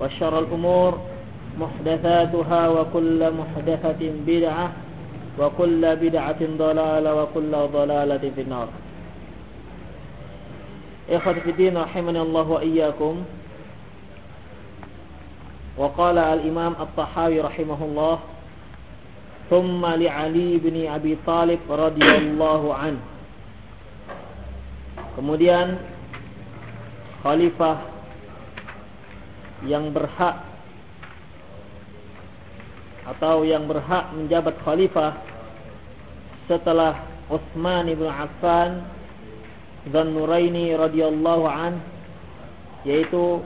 وشر الأمور محدثاتها وكل محدثة بدعة وكل بدعة ضلالة وكل ضلالة في النار. إخوة في الدين رحمني الله وإياكم وقال الإمام الطحاوي رحمه الله ثم لعلي بن أبي طالب رضي الله عنه. Kemudian khalifah yang berhak atau yang berhak menjabat khalifah setelah Utsman bin Affan dan Nuraini radhiyallahu an yaitu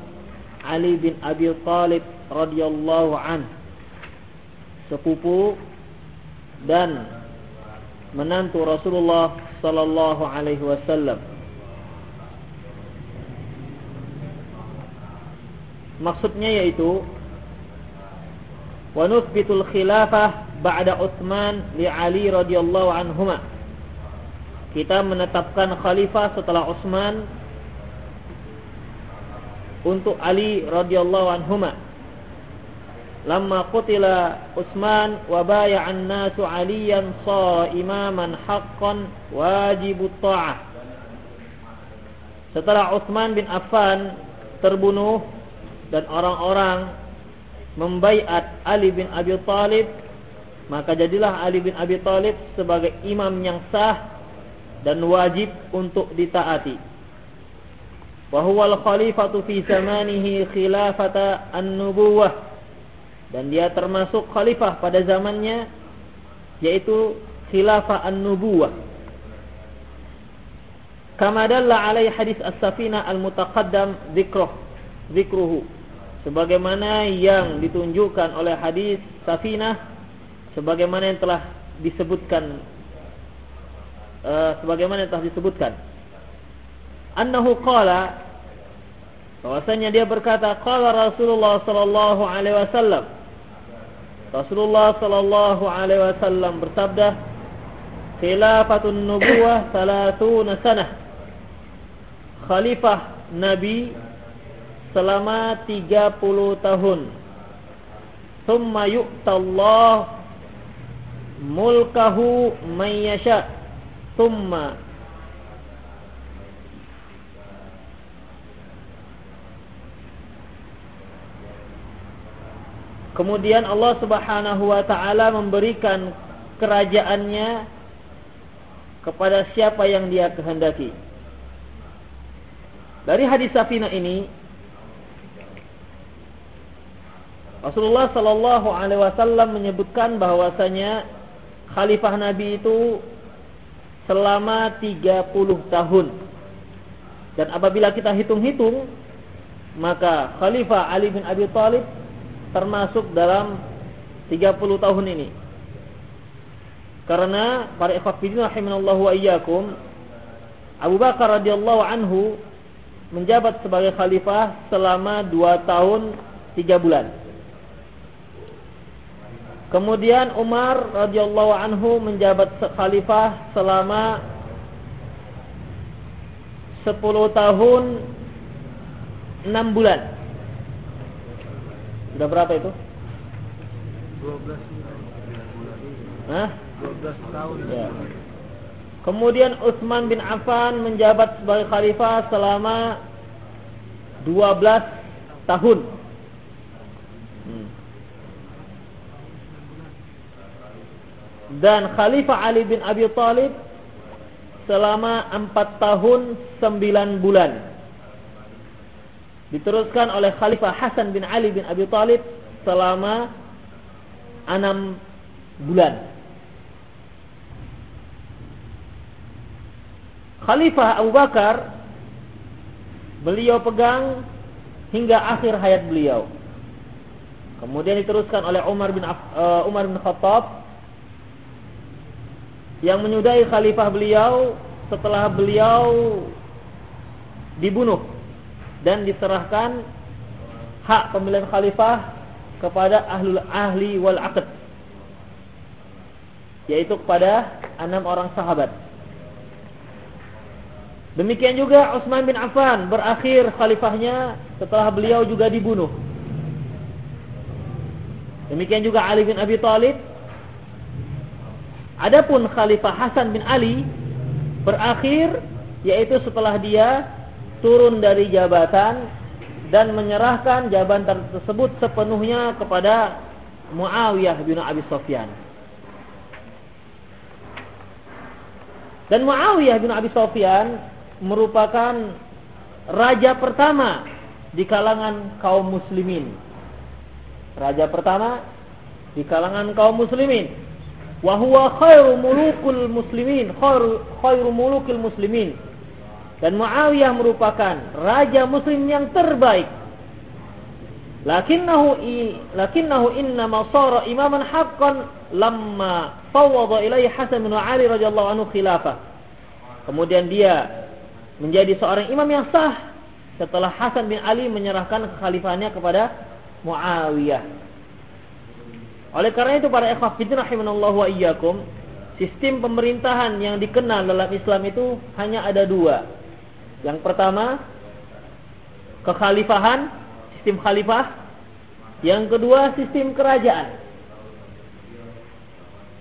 Ali bin Abi Thalib radhiyallahu an sepupu dan menantu Rasulullah sallallahu alaihi wasallam Maksudnya yaitu wa nuthbitul khilafah ba'da Utsman li Ali radhiyallahu anhuma. Kita menetapkan khalifah setelah Utsman untuk Ali radhiyallahu anhuma. Lamma qutila Utsman wa bay'an nasu Aliyan sara imaman haqqan wajibut ta'ah. Setelah Utsman bin Affan terbunuh dan orang-orang membaiat Ali bin Abi Thalib maka jadilah Ali bin Abi Thalib sebagai imam yang sah dan wajib untuk ditaati. Wa huwa al-khalifatu fi zamanihi khilafata an-nubuwah. Dan dia termasuk khalifah pada zamannya yaitu khilafah an-nubuwah. Kama dalla alaihi hadis as-safina al-mutaqaddam dzikruh dzikruhu sebagaimana yang ditunjukkan oleh hadis Safinah sebagaimana yang telah disebutkan uh, sebagaimana yang telah disebutkan. Annahu qala bahwasanya dia berkata qala Rasulullah sallallahu alaihi wasallam. Rasulullah sallallahu alaihi wasallam bersabda khilafatun nubuwah 30 sanah. Khalifah nabi selama 30 tahun. Thumma yu'tallah mulkahu man. Thumma Kemudian Allah Subhanahu wa taala memberikan kerajaannya kepada siapa yang Dia kehendaki. Dari hadis Safina ini Rasulullah Sallallahu Alaihi Wasallam menyebutkan bahwasanya Khalifah Nabi itu selama 30 tahun. Dan apabila kita hitung-hitung, maka Khalifah Ali bin Abi Thalib termasuk dalam 30 tahun ini. Karena para ikhwat fillah rahimanallahu wa iyyakum Abu Bakar radhiyallahu anhu menjabat sebagai khalifah selama 2 tahun 3 bulan. Kemudian Umar radhiyallahu anhu menjabat khalifah selama 10 tahun 6 bulan. Sudah berapa itu? 12 Hah? 12 tahun. Ya. Kemudian Utsman bin Affan menjabat sebagai khalifah selama 12 tahun. Hmm. Dan Khalifah Ali bin Abi Thalib selama 4 tahun 9 bulan. Diteruskan oleh Khalifah Hasan bin Ali bin Abi Thalib selama 6 bulan. Khalifah Abu Bakar beliau pegang hingga akhir hayat beliau. Kemudian diteruskan oleh Umar bin uh, Umar bin Khattab yang menyudahi khalifah beliau setelah beliau dibunuh dan diserahkan hak pemilihan khalifah kepada ahlul ahli wal aqd yaitu kepada enam orang sahabat. Demikian juga Utsman bin Affan berakhir khalifahnya setelah beliau juga dibunuh. Demikian juga Ali bin Abi Thalib. Adapun Khalifah Hasan bin Ali berakhir yaitu setelah dia turun dari jabatan dan menyerahkan jabatan tersebut sepenuhnya kepada Muawiyah bin Abi Sufyan. Dan Muawiyah bin Abi Sufyan merupakan raja pertama di kalangan kaum muslimin. Raja pertama di kalangan kaum muslimin. Wa huwa khairu mulukul muslimin, khairu, khairu mulukil muslimin. Dan Muawiyah merupakan raja muslim yang terbaik. Lakinnahu i, lakinnahu innama sara imaman haqqan lamma fawwada ilaihi Hasan bin Ali radhiyallahu anhu khilafah. Kemudian dia menjadi seorang imam yang sah setelah Hasan bin Ali menyerahkan kekhalifahannya kepada Muawiyah. Oleh karena itu para ikhwah fillah rahimanallahu wa iyyakum, sistem pemerintahan yang dikenal dalam Islam itu hanya ada dua. Yang pertama, kekhalifahan, sistem khalifah. Yang kedua, sistem kerajaan.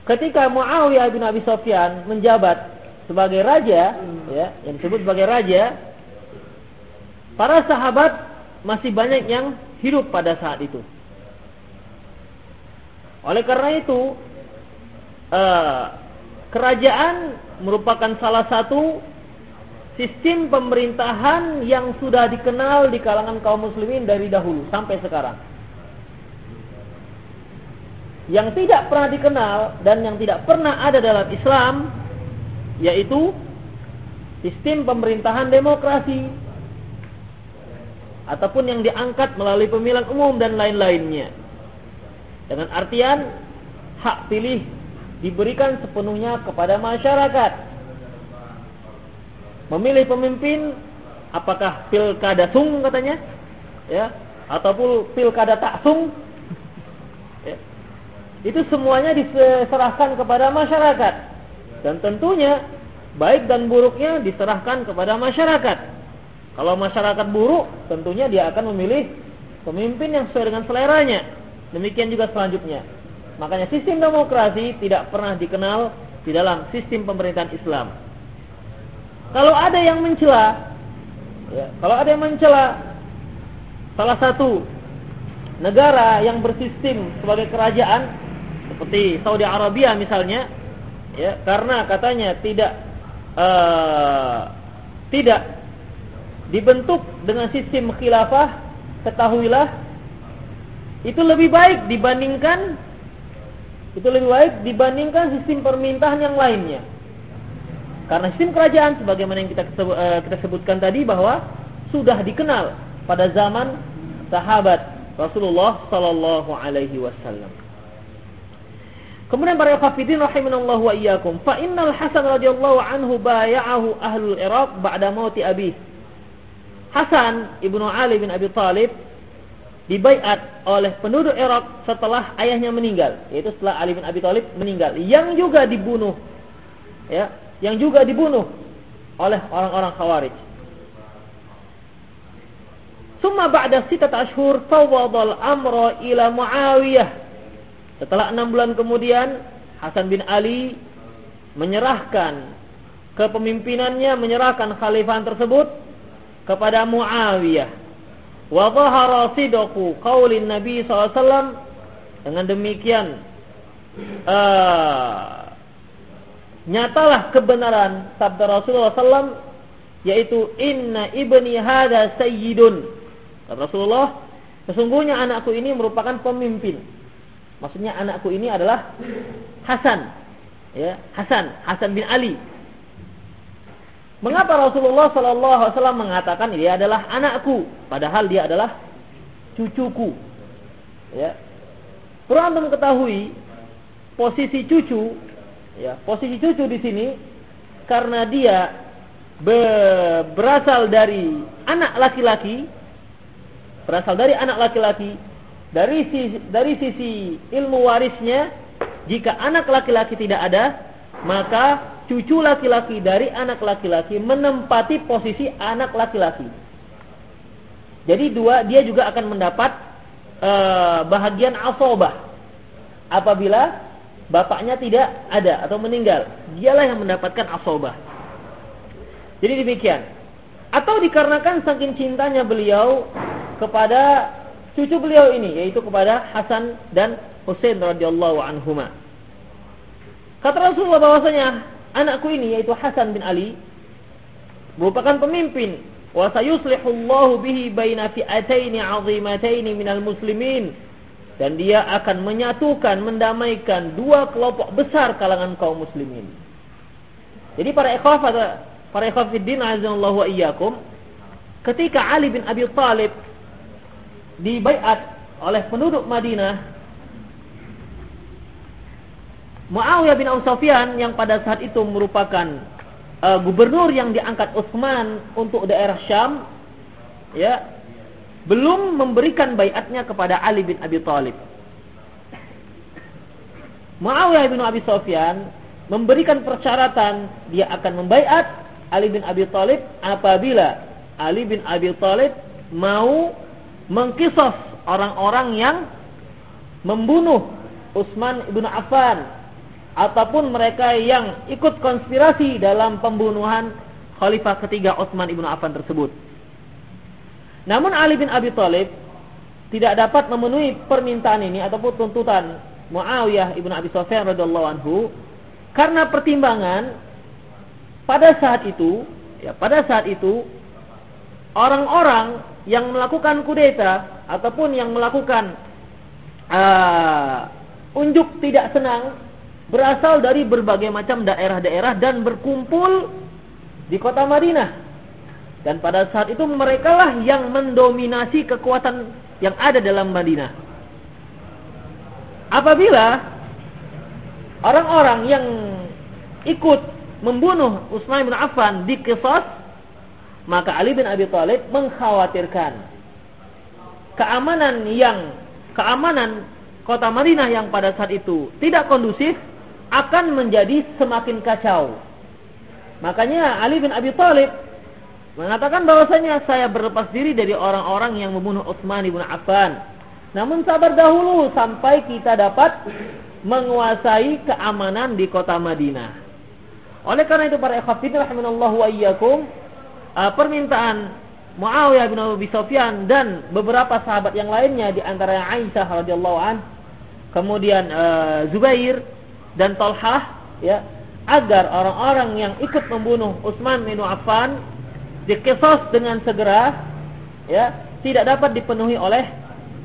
Ketika Muawiyah bin Abi Sufyan menjabat sebagai raja, ya, yang disebut sebagai raja, para sahabat masih banyak yang hidup pada saat itu. Oleh karena itu, uh, kerajaan merupakan salah satu sistem pemerintahan yang sudah dikenal di kalangan kaum muslimin dari dahulu sampai sekarang. Yang tidak pernah dikenal dan yang tidak pernah ada dalam Islam yaitu sistem pemerintahan demokrasi ataupun yang diangkat melalui pemilihan umum dan lain-lainnya. Dengan artian hak pilih diberikan sepenuhnya kepada masyarakat. Memilih pemimpin apakah pilkada sung katanya ya ataupun pilkada tak sung ya. itu semuanya diserahkan kepada masyarakat dan tentunya baik dan buruknya diserahkan kepada masyarakat. Kalau masyarakat buruk, tentunya dia akan memilih pemimpin yang sesuai dengan seleranya. Demikian juga selanjutnya. Makanya sistem demokrasi tidak pernah dikenal di dalam sistem pemerintahan Islam. Kalau ada yang mencela, ya, kalau ada yang mencela salah satu negara yang bersistem sebagai kerajaan seperti Saudi Arabia misalnya, ya karena katanya tidak uh, tidak dibentuk dengan sistem khilafah ketahuilah itu lebih baik dibandingkan itu lebih baik dibandingkan sistem pemerintahan yang lainnya karena sistem kerajaan sebagaimana yang kita uh, kita sebutkan tadi bahwa sudah dikenal pada zaman sahabat Rasulullah sallallahu alaihi wasallam Kemudian para khafidin rahimanallahu wa iyyakum, fa innal Hasan radhiyallahu anhu bay'ahu ahlul Iraq ba'da mauti abi. Hasan ibnu Ali bin Abi Talib dibaiat oleh penduduk Irak setelah ayahnya meninggal, yaitu setelah Ali bin Abi Thalib meninggal, yang juga dibunuh, ya, yang juga dibunuh oleh orang-orang Khawarij. Summa ba'da sitat ashur fawadal amra ila Muawiyah. Setelah enam bulan kemudian, Hasan bin Ali menyerahkan kepemimpinannya, menyerahkan khalifah tersebut kepada Muawiyah wa dhahara sidqu qaulin Nabi SAW dengan demikian uh, nyatalah kebenaran sabda Rasulullah SAW yaitu inna ibni hada sayyidun. Rasulullah sesungguhnya anakku ini merupakan pemimpin. Maksudnya anakku ini adalah Hasan. Ya Hasan Hasan bin Ali Mengapa Rasulullah Wasallam mengatakan dia adalah anakku, padahal dia adalah cucuku? Ya, perlu anda ketahui posisi cucu, ya posisi cucu di sini karena dia be berasal dari anak laki-laki, berasal dari anak laki-laki, dari sisi, dari sisi ilmu warisnya, jika anak laki-laki tidak ada, maka cucu laki-laki dari anak laki-laki menempati posisi anak laki-laki. Jadi dua dia juga akan mendapat uh, bahagian asobah apabila bapaknya tidak ada atau meninggal. Dialah yang mendapatkan asobah. Jadi demikian. Atau dikarenakan saking cintanya beliau kepada cucu beliau ini yaitu kepada Hasan dan Husain radhiyallahu anhuma. Kata Rasulullah bahwasanya anakku ini yaitu Hasan bin Ali merupakan pemimpin wa sayuslihullahu bihi baina fi'ataini 'azimataini minal muslimin dan dia akan menyatukan mendamaikan dua kelompok besar kalangan kaum muslimin. Jadi para ikhwah para ikhwah fiddin azallahu wa iyyakum ketika Ali bin Abi Thalib dibaiat oleh penduduk Madinah Muawiyah bin Abu Sufyan yang pada saat itu merupakan uh, gubernur yang diangkat Utsman untuk daerah Syam ya belum memberikan baiatnya kepada Ali bin Abi Thalib. Muawiyah bin Abi Sufyan memberikan persyaratan dia akan membaiat Ali bin Abi Thalib apabila Ali bin Abi Thalib mau mengkisos orang-orang yang membunuh Utsman bin Affan ataupun mereka yang ikut konspirasi dalam pembunuhan khalifah ketiga Utsman ibnu Affan tersebut. Namun Ali bin Abi Thalib tidak dapat memenuhi permintaan ini ataupun tuntutan Muawiyah ibnu Abi Sufyan radhiyallahu anhu karena pertimbangan pada saat itu ya pada saat itu orang-orang yang melakukan kudeta ataupun yang melakukan uh, unjuk tidak senang berasal dari berbagai macam daerah-daerah dan berkumpul di kota Madinah. Dan pada saat itu mereka lah yang mendominasi kekuatan yang ada dalam Madinah. Apabila orang-orang yang ikut membunuh Utsman bin Affan dikisas, maka Ali bin Abi Thalib mengkhawatirkan keamanan yang keamanan kota Madinah yang pada saat itu tidak kondusif akan menjadi semakin kacau. Makanya Ali bin Abi Thalib mengatakan bahwasanya saya berlepas diri dari orang-orang yang membunuh Utsman bin Affan. Namun sabar dahulu sampai kita dapat menguasai keamanan di kota Madinah. Oleh karena itu para ikhwatiddin rahimanallahu wa iyyakum uh, permintaan Muawiyah bin Abi Sufyan dan beberapa sahabat yang lainnya di antara Aisyah radhiyallahu an, kemudian uh, Zubair dan Talhah ya agar orang-orang yang ikut membunuh Utsman bin Affan dikisas dengan segera ya tidak dapat dipenuhi oleh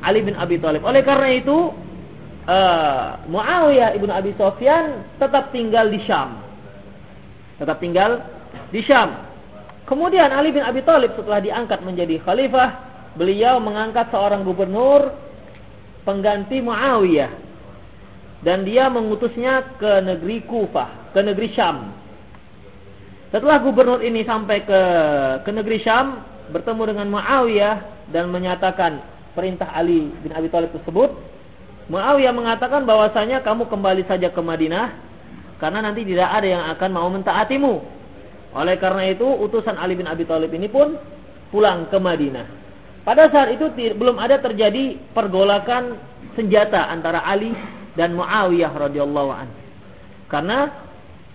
Ali bin Abi Thalib. Oleh karena itu uh, Muawiyah ibnu Abi Sufyan tetap tinggal di Syam. Tetap tinggal di Syam. Kemudian Ali bin Abi Thalib setelah diangkat menjadi khalifah, beliau mengangkat seorang gubernur pengganti Muawiyah dan dia mengutusnya ke negeri Kufah, ke negeri Syam. Setelah gubernur ini sampai ke ke negeri Syam, bertemu dengan Muawiyah dan menyatakan perintah Ali bin Abi Thalib tersebut, Muawiyah mengatakan bahwasanya kamu kembali saja ke Madinah karena nanti tidak ada yang akan mau mentaatimu. Oleh karena itu, utusan Ali bin Abi Thalib ini pun pulang ke Madinah. Pada saat itu belum ada terjadi pergolakan senjata antara Ali dan Muawiyah radhiyallahu anhu. Karena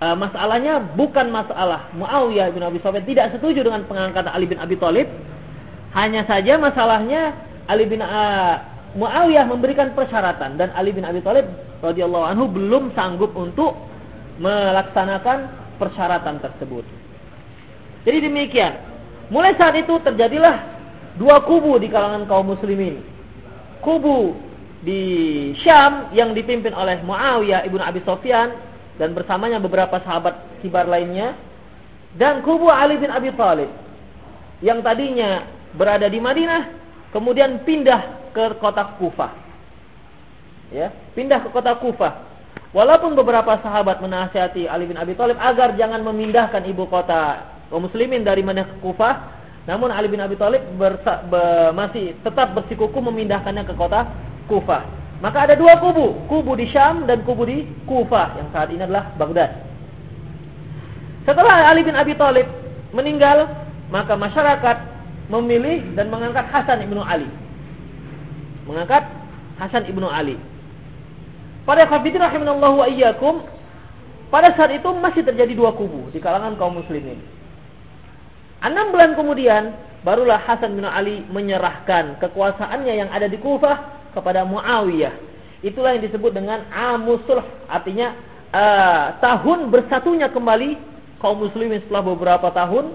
uh, masalahnya bukan masalah Muawiyah bin Abi Sufyan tidak setuju dengan pengangkatan Ali bin Abi Thalib. Hanya saja masalahnya Ali bin uh, Muawiyah memberikan persyaratan dan Ali bin Abi Thalib radhiyallahu anhu belum sanggup untuk melaksanakan persyaratan tersebut. Jadi demikian. Mulai saat itu terjadilah dua kubu di kalangan kaum muslimin. Kubu di Syam yang dipimpin oleh Muawiyah ibnu Abi Sofyan dan bersamanya beberapa sahabat kibar lainnya dan kubu Ali bin Abi Thalib yang tadinya berada di Madinah kemudian pindah ke kota Kufah. Ya, pindah ke kota Kufah. Walaupun beberapa sahabat menasihati Ali bin Abi Thalib agar jangan memindahkan ibu kota kaum muslimin dari Madinah ke Kufah, namun Ali bin Abi Thalib masih tetap bersikukuh memindahkannya ke kota Kufah. Maka ada dua kubu, kubu di Syam dan kubu di Kufah yang saat ini adalah Baghdad. Setelah Ali bin Abi Thalib meninggal, maka masyarakat memilih dan mengangkat Hasan ibnu Ali. Mengangkat Hasan ibnu Ali. Pada khafidin rahimanallahu wa iyyakum, pada saat itu masih terjadi dua kubu di kalangan kaum muslimin. Enam bulan kemudian, barulah Hasan bin Ali menyerahkan kekuasaannya yang ada di Kufah kepada Muawiyah. Itulah yang disebut dengan amusul, artinya uh, tahun bersatunya kembali kaum muslimin setelah beberapa tahun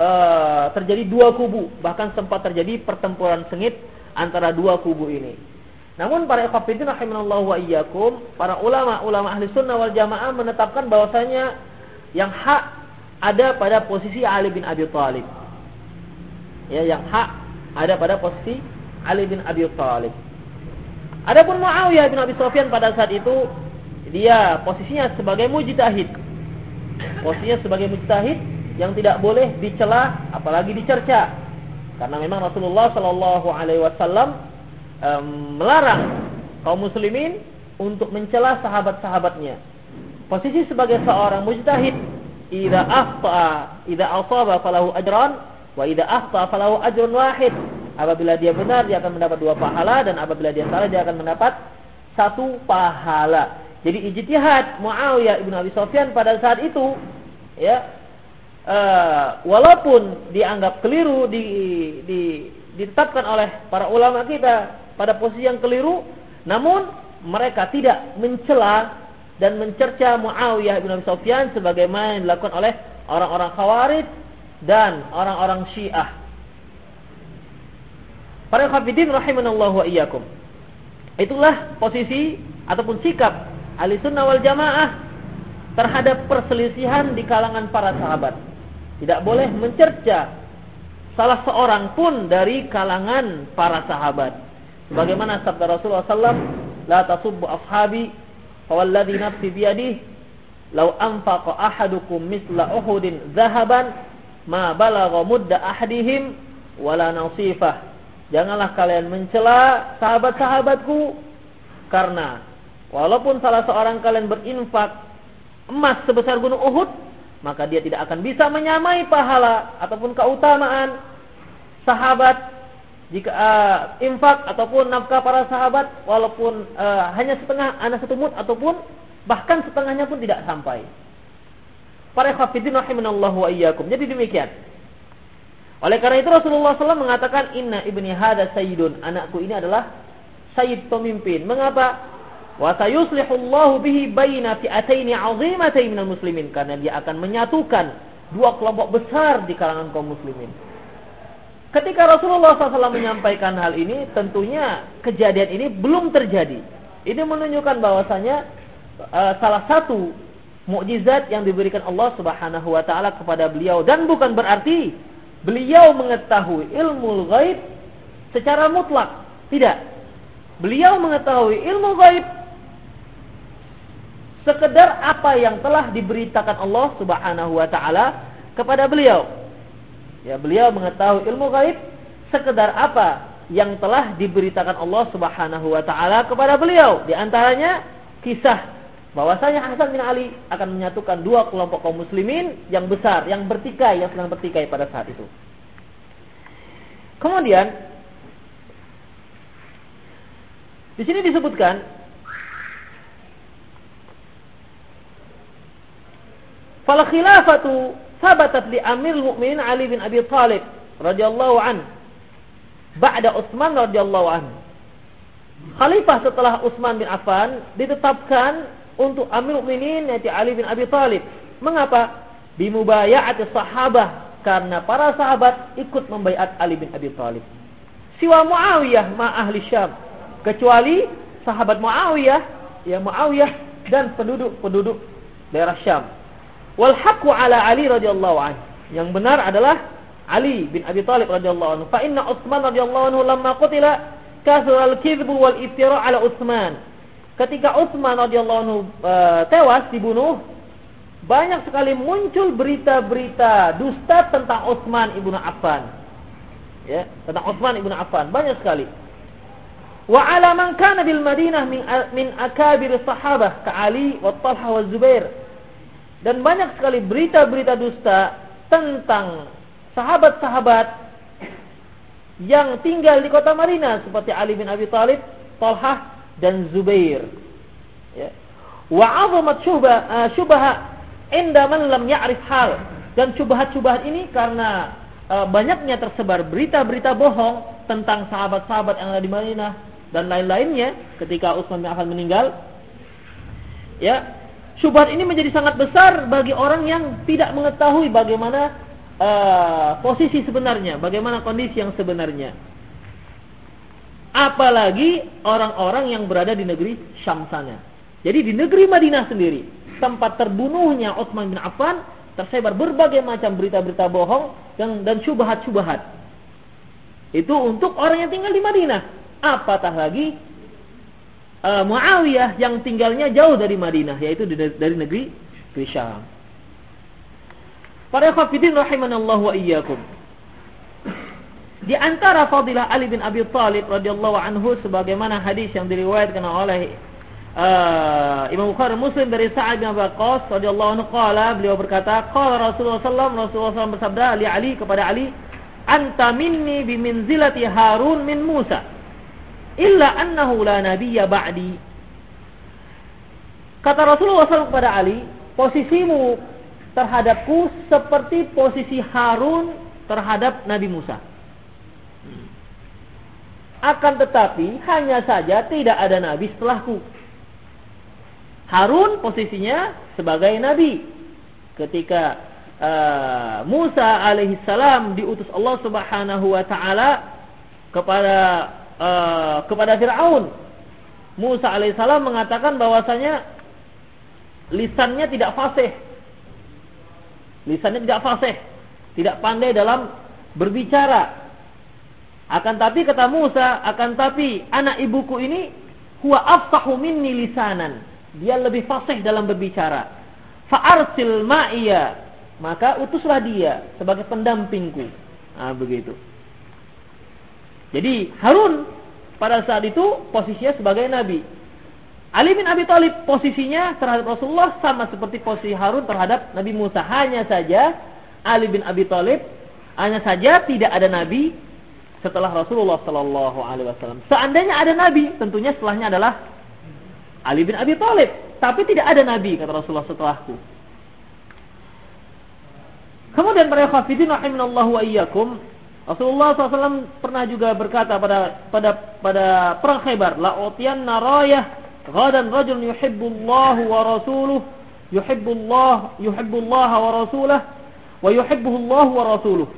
uh, terjadi dua kubu, bahkan sempat terjadi pertempuran sengit antara dua kubu ini. Namun para ikhwatiddin rahimanallahu wa iyyakum, para ulama-ulama ahli sunnah wal jamaah menetapkan bahwasanya yang hak ada pada posisi Ali bin Abi Thalib. Ya, yang hak ada pada posisi Ali bin Abi Thalib. Adapun Muawiyah bin Abi Sufyan pada saat itu dia posisinya sebagai mujtahid. Posisinya sebagai mujtahid yang tidak boleh dicela apalagi dicerca. Karena memang Rasulullah Shallallahu alaihi wasallam melarang kaum muslimin untuk mencela sahabat-sahabatnya. Posisi sebagai seorang mujtahid, idza akhta, idza asaba falahu ajran wa idza akhta falahu ajrun wahid. Apabila dia benar dia akan mendapat dua pahala dan apabila dia salah dia akan mendapat satu pahala. Jadi ijtihad Muawiyah ibnu Abi Sufyan pada saat itu ya uh, walaupun dianggap keliru di, di ditetapkan oleh para ulama kita pada posisi yang keliru namun mereka tidak mencela dan mencerca Muawiyah ibnu Abi Sufyan sebagaimana yang dilakukan oleh orang-orang Khawarij dan orang-orang Syiah Para khafidin rahimanallahu wa iyyakum. Itulah posisi ataupun sikap ahli sunnah wal jamaah terhadap perselisihan di kalangan para sahabat. Tidak boleh mencerca salah seorang pun dari kalangan para sahabat. Sebagaimana sabda Rasulullah SAW, La tasubbu ashabi, fawalladhi nafsi biyadih, Lau anfaqa ahadukum misla uhudin zahaban, ma balagha mudda ahadihim, wala nasifah. Janganlah kalian mencela sahabat-sahabatku karena walaupun salah seorang kalian berinfak emas sebesar gunung Uhud, maka dia tidak akan bisa menyamai pahala ataupun keutamaan sahabat jika uh, infak ataupun nafkah para sahabat walaupun uh, hanya setengah anak satu mut ataupun bahkan setengahnya pun tidak sampai. Para khafidin rahimanallahu wa. Jadi demikian. Oleh karena itu Rasulullah SAW mengatakan Inna ibni hada sayyidun. Anakku ini adalah sayyid pemimpin. Mengapa? Wa sayuslihullahu bihi baina fi'ataini minal muslimin karena dia akan menyatukan dua kelompok besar di kalangan kaum muslimin. Ketika Rasulullah SAW menyampaikan hal ini, tentunya kejadian ini belum terjadi. Ini menunjukkan bahwasanya uh, salah satu mukjizat yang diberikan Allah Subhanahu wa taala kepada beliau dan bukan berarti beliau mengetahui ilmu gaib secara mutlak. Tidak. Beliau mengetahui ilmu gaib sekedar apa yang telah diberitakan Allah Subhanahu wa taala kepada beliau. Ya, beliau mengetahui ilmu gaib sekedar apa yang telah diberitakan Allah Subhanahu wa taala kepada beliau. Di antaranya kisah bahwasanya Hasan bin Ali akan menyatukan dua kelompok kaum muslimin yang besar, yang bertikai, yang sedang bertikai pada saat itu. Kemudian di sini disebutkan Fal khilafatu sabatat li Amir Mukminin Ali bin Abi Thalib radhiyallahu an ba'da Utsman radhiyallahu an. Khalifah setelah Utsman bin Affan ditetapkan untuk Amir Mukminin yaitu Ali bin Abi Thalib. Mengapa? Bimubaya'at sahabah karena para sahabat ikut membaiat Ali bin Abi Thalib. Siwa Muawiyah ma ahli Syam. Kecuali sahabat Muawiyah, ya Muawiyah dan penduduk-penduduk daerah Syam. Wal haqqu ala Ali radhiyallahu anhu. Yang benar adalah Ali bin Abi Thalib radhiyallahu anhu. Fa inna Utsman radhiyallahu anhu lamma qutila kasra al-kidhb wal iftira ala Utsman. Ketika Utsman radhiyallahu anhu uh, tewas dibunuh, banyak sekali muncul berita-berita dusta tentang Utsman ibnu Affan. Ya, tentang Utsman ibnu Affan banyak sekali. Wa ala man kana bil Madinah min min akabir sahabah ka Ali wa Talha wa Zubair. Dan banyak sekali berita-berita dusta tentang sahabat-sahabat yang tinggal di kota Madinah seperti Ali bin Abi Thalib, Talhah dan Zubair. Ya. Wa 'azamat syubha uh, syubha inda man lam ya'rif hal. Dan syubhat-syubhat ini karena uh, banyaknya tersebar berita-berita bohong tentang sahabat-sahabat yang ada di Madinah dan lain-lainnya ketika Utsman bin Affan meninggal. Ya, syubhat ini menjadi sangat besar bagi orang yang tidak mengetahui bagaimana uh, posisi sebenarnya, bagaimana kondisi yang sebenarnya. Apalagi orang-orang yang berada di negeri Syam sana. Jadi di negeri Madinah sendiri, tempat terbunuhnya Utsman bin Affan, tersebar berbagai macam berita-berita bohong dan dan syubhat-syubhat. Itu untuk orang yang tinggal di Madinah. Apatah lagi uh, Muawiyah yang tinggalnya jauh dari Madinah, yaitu dari negeri Syam. Para khafidin rahimanallahu wa iyyakum. Di antara fadilah Ali bin Abi Thalib radhiyallahu anhu sebagaimana hadis yang diriwayatkan oleh uh, Imam Bukhari Muslim dari Sa'ad bin Waqqas radhiyallahu anhu qala beliau berkata qala Rasulullah sallallahu Rasulullah sallallahu bersabda li Ali kepada Ali anta minni bi minzilati Harun min Musa illa annahu la nabiyya ba'di kata Rasulullah SAW kepada Ali posisimu terhadapku seperti posisi Harun terhadap Nabi Musa. Akan tetapi hanya saja tidak ada nabi setelahku. Harun posisinya sebagai nabi. Ketika uh, Musa alaihissalam diutus Allah Subhanahu wa taala kepada uh, kepada Firaun. Musa alaihissalam mengatakan bahwasanya lisannya tidak fasih Lisannya tidak fasih, tidak pandai dalam berbicara. Akan tapi kata Musa, akan tapi anak ibuku ini huwa afsahu minni lisanan. Dia lebih fasih dalam berbicara. Fa'arsil ma'iya. Maka utuslah dia sebagai pendampingku. Nah, begitu. Jadi Harun pada saat itu posisinya sebagai nabi. Ali bin Abi Thalib posisinya terhadap Rasulullah sama seperti posisi Harun terhadap Nabi Musa. Hanya saja Ali bin Abi Thalib hanya saja tidak ada nabi setelah Rasulullah sallallahu alaihi wasallam. Seandainya ada nabi, tentunya setelahnya adalah Ali bin Abi Thalib. Tapi tidak ada nabi kata Rasulullah setelahku. Kemudian para khafidin rahimanallahu wa iyyakum, Rasulullah SAW pernah juga berkata pada pada pada perang Khaybar, la utiyan narayah Ghadan rajul yuhibbullah wa rasuluh yuhibbullah yuhibbullah wa rasulah wa yuhibbuhullah wa rasuluh.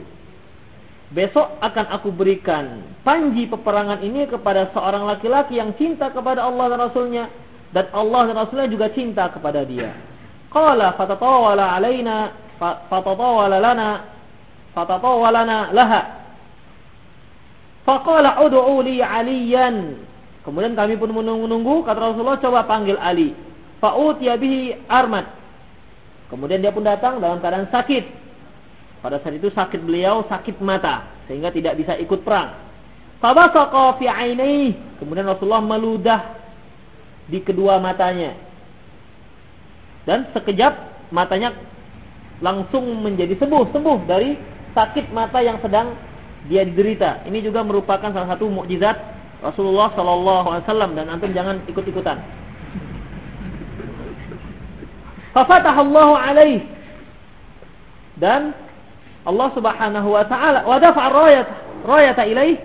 Besok akan aku berikan panji peperangan ini kepada seorang laki-laki yang cinta kepada Allah dan Rasulnya dan Allah dan Rasulnya juga cinta kepada dia. Qala fatatawala alaina fatatawala lana fatatawalana laha. Faqala ud'u li aliyan Kemudian kami pun menunggu-nunggu, kata Rasulullah, coba panggil Ali. Fa'ut bihi armad. Kemudian dia pun datang dalam keadaan sakit. Pada saat itu sakit beliau sakit mata sehingga tidak bisa ikut perang. Fabasaqa fi ainihi. Kemudian Rasulullah meludah di kedua matanya. Dan sekejap matanya langsung menjadi sembuh, sembuh dari sakit mata yang sedang dia diderita. Ini juga merupakan salah satu mukjizat Rasulullah sallallahu alaihi wasallam dan antum jangan ikut-ikutan. Fafatahallahu alaihi dan Allah Subhanahu wa taala wa dafa'a rayat rayata ilaih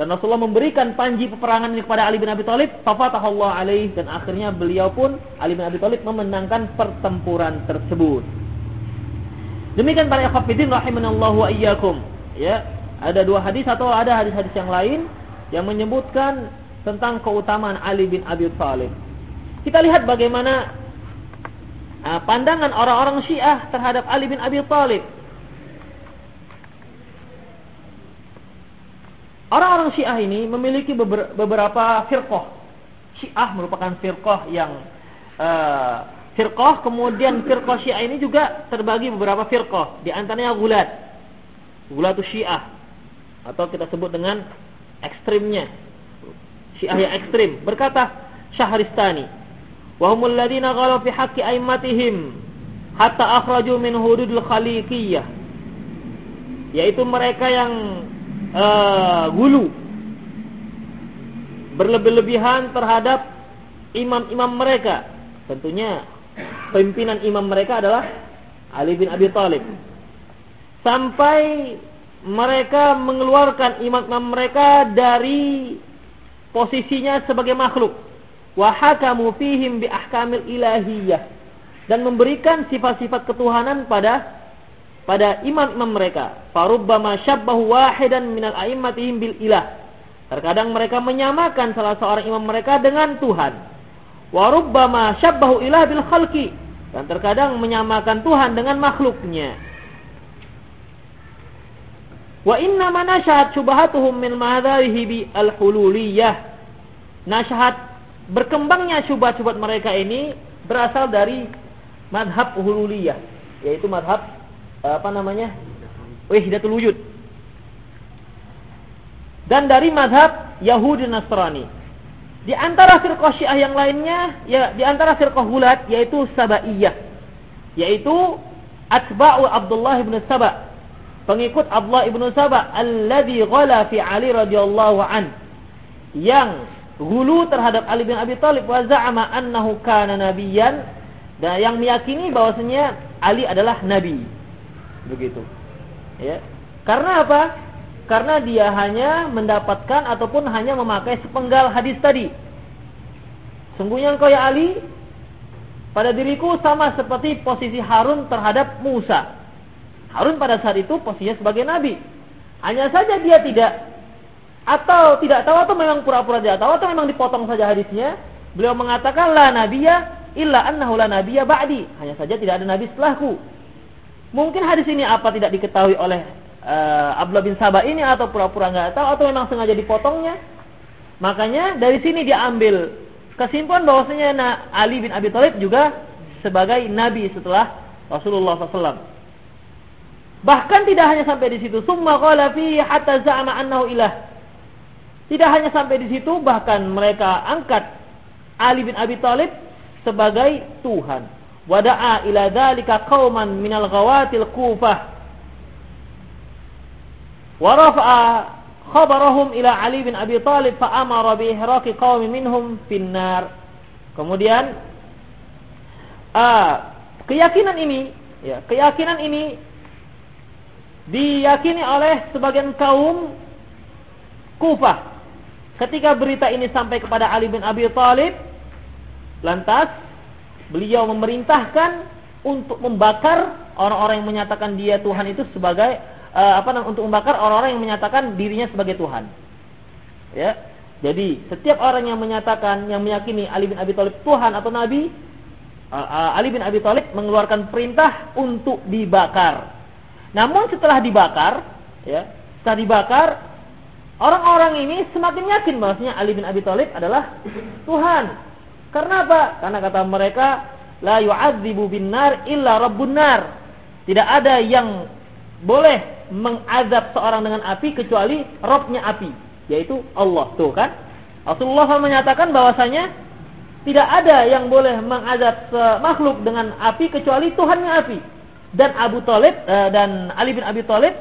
dan Rasulullah memberikan panji peperangan ini kepada Ali bin Abi Thalib, fafatahallahu alaihi dan akhirnya beliau pun Ali bin Abi Thalib memenangkan pertempuran tersebut. Demikian para ikhwatiddin rahimanallahu wa iyyakum. Ya, ada dua hadis atau ada hadis-hadis yang lain yang menyebutkan tentang keutamaan Ali bin Abi Thalib. Kita lihat bagaimana uh, pandangan orang-orang Syiah terhadap Ali bin Abi Thalib. Orang-orang Syiah ini memiliki beberapa firqah. Syiah merupakan firqah yang uh, firqah, kemudian firqah Syiah ini juga terbagi beberapa firqah, di antaranya gulat. Gulatu Syiah atau kita sebut dengan ekstrimnya. Syiah yang ekstrim. Berkata Syahristani, "Wa humul ladzina ghalu fi haqqi aimmatihim hatta akhraju min hududil khaliqiyah." Yaitu mereka yang uh, gulu berlebih-lebihan terhadap imam-imam mereka. Tentunya pimpinan imam mereka adalah Ali bin Abi Thalib. Sampai mereka mengeluarkan imam-imam mereka dari posisinya sebagai makhluk. Wahakamu fihim bi ahkamil ilahiyah dan memberikan sifat-sifat ketuhanan pada pada imam-imam mereka. Farubbama syabbahu wahidan minal a'immatihim bil ilah. Terkadang mereka menyamakan salah seorang imam mereka dengan Tuhan. Warubbama syabbahu ilah bil khalqi. Dan terkadang menyamakan Tuhan dengan makhluknya. Wa inna manasyahat syubahatuhum min mahadarihi bi al-hululiyah. Nasyahat berkembangnya syubhat-syubhat mereka ini berasal dari madhab hululiyah. Yaitu madhab apa namanya? Wahdatul wujud. Dan dari madhab Yahudi Nasrani. Di antara firqah Syiah yang lainnya ya di antara firqah Hulat yaitu Sabaiyah. Yaitu atba'u Abdullah bin Saba. Pengikut Abdullah bin Saba alladhi ghala fi Ali radhiyallahu an. Yang gulu terhadap Ali bin Abi Thalib wa za'ama annahu kana nabiyyan. Dan yang meyakini bahwasanya Ali adalah nabi begitu. Ya. Karena apa? Karena dia hanya mendapatkan ataupun hanya memakai sepenggal hadis tadi. Sungguhnya engkau ya Ali pada diriku sama seperti posisi Harun terhadap Musa. Harun pada saat itu posisinya sebagai nabi. Hanya saja dia tidak atau tidak tahu atau memang pura-pura tidak tahu atau memang dipotong saja hadisnya. Beliau mengatakan la nabiyya illa annahu la nabiyya ba'di. Hanya saja tidak ada nabi setelahku. Mungkin hadis ini apa tidak diketahui oleh uh, Abdullah bin Sabah ini atau pura-pura nggak tahu atau memang sengaja dipotongnya. Makanya dari sini dia ambil kesimpulan bahwasanya nah, Ali bin Abi Thalib juga sebagai nabi setelah Rasulullah SAW. Bahkan tidak hanya sampai di situ. Summa qala fi hatta za'ama annahu ilah. Tidak hanya sampai di situ, bahkan mereka angkat Ali bin Abi Thalib sebagai Tuhan wada'a ila dzalika qauman minal ghawatil kufah. Wa rafa'a khabarahum ila Ali bin Abi Thalib fa amara bi ihraqi qaumi minhum finnar. Kemudian uh, keyakinan ini ya keyakinan ini diyakini oleh sebagian kaum Kufah. Ketika berita ini sampai kepada Ali bin Abi Thalib lantas beliau memerintahkan untuk membakar orang-orang yang menyatakan dia Tuhan itu sebagai uh, apa namanya untuk membakar orang-orang yang menyatakan dirinya sebagai Tuhan. Ya. Jadi, setiap orang yang menyatakan yang meyakini Ali bin Abi Thalib Tuhan atau nabi, uh, Ali bin Abi Thalib mengeluarkan perintah untuk dibakar. Namun setelah dibakar, ya, setelah dibakar, orang-orang ini semakin yakin bahwasanya Ali bin Abi Thalib adalah Tuhan. Karena apa? Karena kata mereka la yu'adzibu bin nar illa rabbun nar. Tidak ada yang boleh mengazab seorang dengan api kecuali Robnya api. yaitu Allah. Tuh kan? Rasulullah menyatakan bahwasanya tidak ada yang boleh mengazab makhluk dengan api kecuali Tuhannya api. Dan Abu Talib eh, dan Ali bin Abi Talib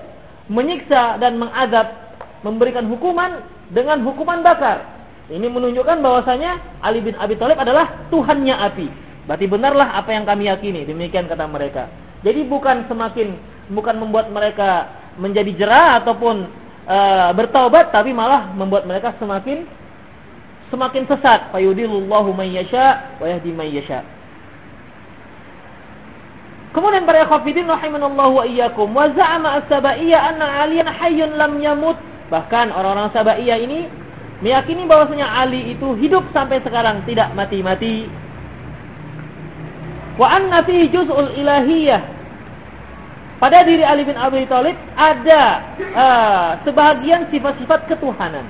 menyiksa dan mengazab memberikan hukuman dengan hukuman bakar. Ini menunjukkan bahwasanya Ali bin Abi Thalib adalah Tuhannya api. Berarti benarlah apa yang kami yakini. Demikian kata mereka. Jadi bukan semakin bukan membuat mereka menjadi jerah ataupun uh, bertaubat, tapi malah membuat mereka semakin semakin sesat. Man yasha wa yahdi man yasha. Kemudian para khafidin rahimanallahu wa iyyakum wa za'ama as-sabaiyya anna 'aliyan hayyun lam yamut. Bahkan orang-orang Sabaiyah ini meyakini bahwasanya Ali itu hidup sampai sekarang tidak mati-mati. Wa anna fihi juz'ul ilahiyah. Pada diri Ali bin Abi Thalib ada uh, sebahagian sifat-sifat ketuhanan.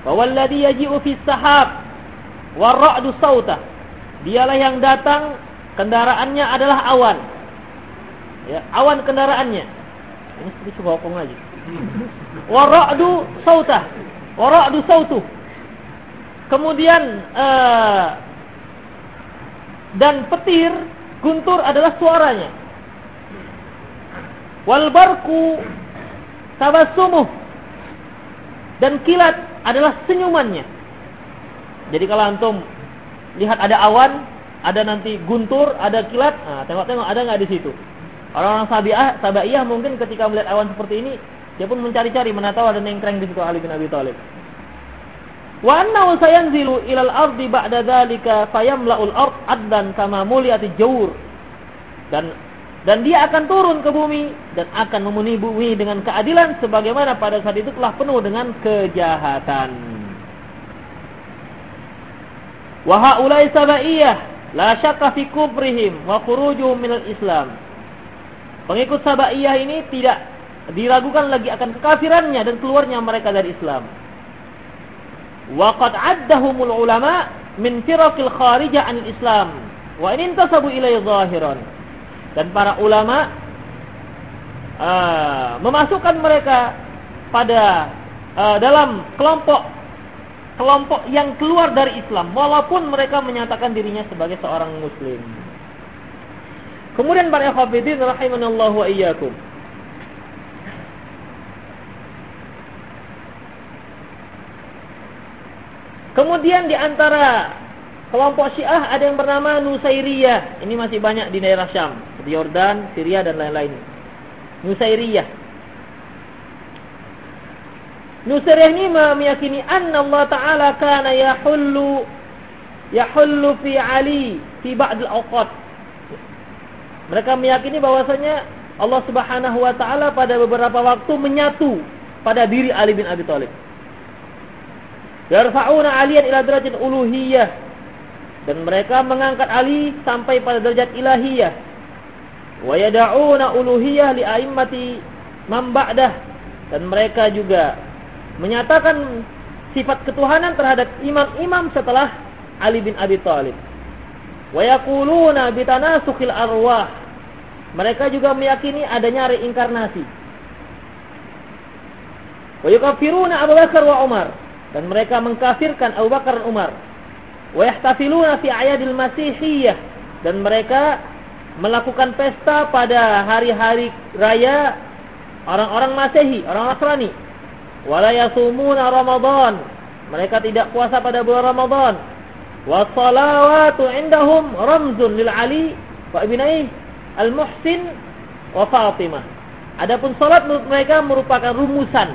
Bahwa alladhi yaji'u fis sahab wa ra'du sautah. Dialah yang datang kendaraannya adalah awan. Ya, awan kendaraannya. Ini seperti sebuah aja. Wa ra'du sautah Wara'du sautu. Kemudian uh, dan petir, guntur adalah suaranya. Wal barku tabassumuh. Dan kilat adalah senyumannya. Jadi kalau antum lihat ada awan, ada nanti guntur, ada kilat, nah tengok-tengok ada nggak di situ. Orang-orang sabiah, sabaiyah mungkin ketika melihat awan seperti ini dia pun mencari-cari mana tahu ada nengkreng di situ Ali bin Abi Thalib. Wa annahu sayanzilu ilal ardi ba'da dzalika fayamla'ul ard addan kama muliyati jawur. Dan dan dia akan turun ke bumi dan akan memenuhi bumi dengan keadilan sebagaimana pada saat itu telah penuh dengan kejahatan. Wa haula'i sabaiyah la syakka fi kubrihim wa khurujuhum minal Islam. Pengikut sabaiyah ini tidak diragukan lagi akan kekafirannya dan keluarnya mereka dari Islam. Wa qad addahumul ulama min firaqil kharijah anil Islam wa in intasabu ilai zahiran. Dan para ulama uh, memasukkan mereka pada uh, dalam kelompok kelompok yang keluar dari Islam walaupun mereka menyatakan dirinya sebagai seorang muslim. Kemudian para hafidin rahimanallahu wa iyyakum. Kemudian di antara kelompok Syiah ada yang bernama Nusairiyah. Ini masih banyak di daerah Syam, di Yordan, Syria dan lain-lain. Nusairiyah. Nusairiyah ini meyakini anna Allah Taala kana yahullu yahullu fi Ali fi ba'd al-awqat. Mereka meyakini bahwasanya Allah Subhanahu wa taala pada beberapa waktu menyatu pada diri Ali bin Abi Thalib. Yarfa'una aliyan ila derajat uluhiyah. Dan mereka mengangkat Ali sampai pada derajat ilahiyah. Wa yada'una uluhiyah li a'immati man ba'dah. Dan mereka juga menyatakan sifat ketuhanan terhadap imam-imam setelah Ali bin Abi Thalib. Wa yaquluna bitanasukhil arwah. Mereka juga meyakini adanya reinkarnasi. Wa yukaffiruna Abu Bakar wa Umar dan mereka mengkafirkan Abu Bakar dan Umar. Wa yahtafiluna fi ayadil masihiyah dan mereka melakukan pesta pada hari-hari raya orang-orang Masehi, orang Nasrani. Wala yasumuna Ramadan. Mereka tidak puasa pada bulan Ramadan. Wa salawatu indahum ramzun lil Ali wa ibnai al-Muhsin wa Fatimah. Adapun salat menurut mereka merupakan rumusan